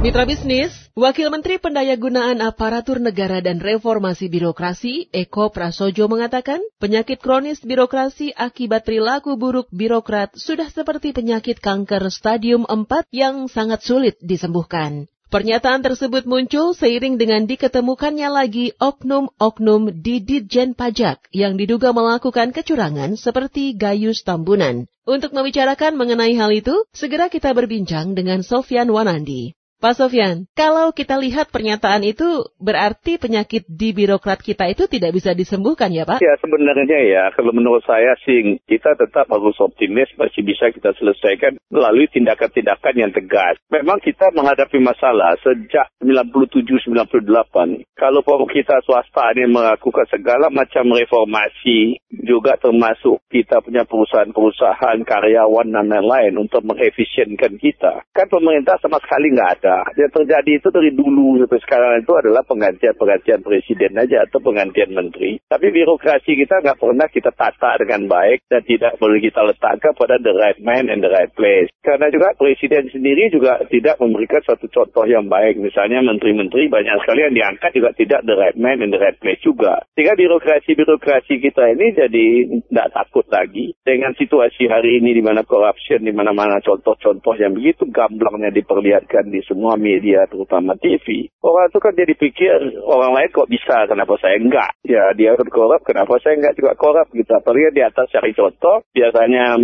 Mitra bisnis, Wakil Menteri Pendayagunaan Aparatur Negara dan Reformasi Birokrasi, Eko Prasojo mengatakan, penyakit kronis birokrasi akibat perilaku buruk birokrat sudah seperti penyakit kanker stadium 4 yang sangat sulit disembuhkan. Pernyataan tersebut muncul seiring dengan diketemukannya lagi oknum-oknum di Ditjen Pajak yang diduga melakukan kecurangan seperti Gayus Tambunan. Untuk membicarakan mengenai hal itu, segera kita berbincang dengan Sofyan Wanandi. Pak Sofyan, kalau kita lihat pernyataan itu berarti penyakit di birokrat kita itu tidak bisa disembuhkan ya Pak? Ya sebenarnya ya, kalau menurut saya sih kita tetap harus optimis masih bisa kita selesaikan melalui tindakan-tindakan yang tegas. Memang kita menghadapi masalah sejak 97-98. Kalau kita swasta ini melakukan segala macam reformasi, juga termasuk kita punya perusahaan-perusahaan, karyawan dan lain-lain untuk mengefisienkan kita. Kan pemerintah sama sekali nggak ada. Yang terjadi itu dari dulu sampai sekarang itu adalah penggantian-penggantian presiden aja atau penggantian menteri. Tapi birokrasi kita nggak pernah kita tata dengan baik dan tidak boleh kita letakkan pada the right man and the right place. Karena juga presiden sendiri juga tidak memberikan satu contoh yang baik. Misalnya menteri-menteri banyak sekali yang diangkat juga tidak the right man and the right place juga. Sehingga birokrasi-birokrasi kita ini jadi tidak takut lagi dengan situasi hari ini di mana corruption, di mana-mana contoh-contoh yang begitu gamblangnya diperlihatkan di semua media, terutama TV. Orang itu kan jadi pikir orang lain kok bisa, kenapa saya enggak? Ya dia kan korup, kenapa saya enggak juga korup gitu. Apalagi di atas cari contoh, biasanya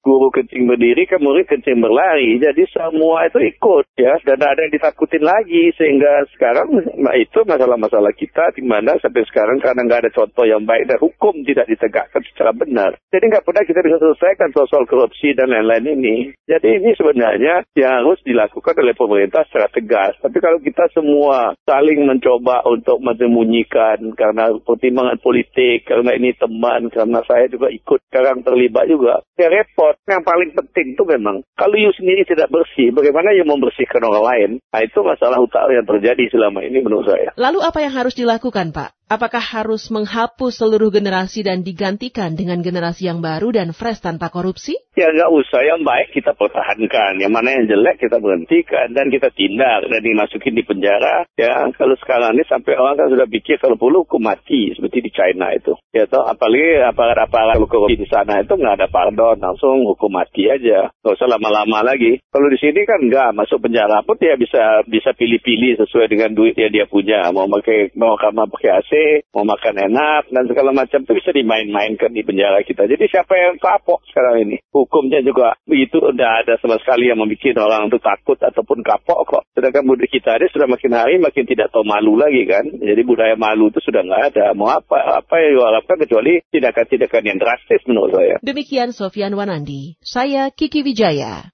guru kencing berdiri, ke murid kencing berlari. Jadi semua itu ikut ya, dan ada yang ditakutin lagi. Sehingga sekarang nah itu masalah-masalah kita di mana sampai sekarang karena nggak ada contoh yang baik dan hukum tidak ditegakkan secara benar. Jadi nggak pernah kita bisa selesaikan soal korupsi dan lain-lain ini. Jadi ini sebenarnya yang harus dilakukan oleh pemerintah secara tegas. Tapi kalau kita semua saling mencoba untuk menyembunyikan karena pertimbangan politik, karena ini teman, karena saya juga ikut sekarang terlibat juga, ya repot. Yang paling penting itu memang, kalau you sendiri tidak bersih, bagaimana you membersihkan orang lain? Nah itu masalah utama yang terjadi selama ini menurut saya. Lalu apa yang harus dilakukan Pak? Apakah harus menghapus seluruh generasi dan digantikan dengan generasi yang baru dan fresh tanpa korupsi? Ya nggak usah, yang baik kita pertahankan, yang mana yang jelek kita berhentikan dan kita tindak dan dimasukin di penjara. Ya kalau sekarang ini sampai orang kan sudah pikir kalau perlu hukum mati seperti di China itu. Ya toh apalagi aparat-aparat korupsi di sana itu nggak ada pardon, langsung hukum mati aja, nggak usah lama-lama lagi. Kalau di sini kan nggak masuk penjara pun dia bisa bisa pilih-pilih sesuai dengan duit yang dia punya, mau pakai mau kamar pakai AC mau makan enak, dan segala macam itu bisa dimain-mainkan di penjara kita. Jadi siapa yang kapok sekarang ini? Hukumnya juga begitu udah ada sama sekali yang membuat orang itu takut ataupun kapok kok. Sedangkan budaya kita ini sudah makin hari makin tidak tahu malu lagi kan. Jadi budaya malu itu sudah nggak ada. Mau apa? Apa yang diharapkan kecuali tindakan-tindakan yang drastis menurut saya. Demikian Sofian Wanandi. Saya Kiki Wijaya.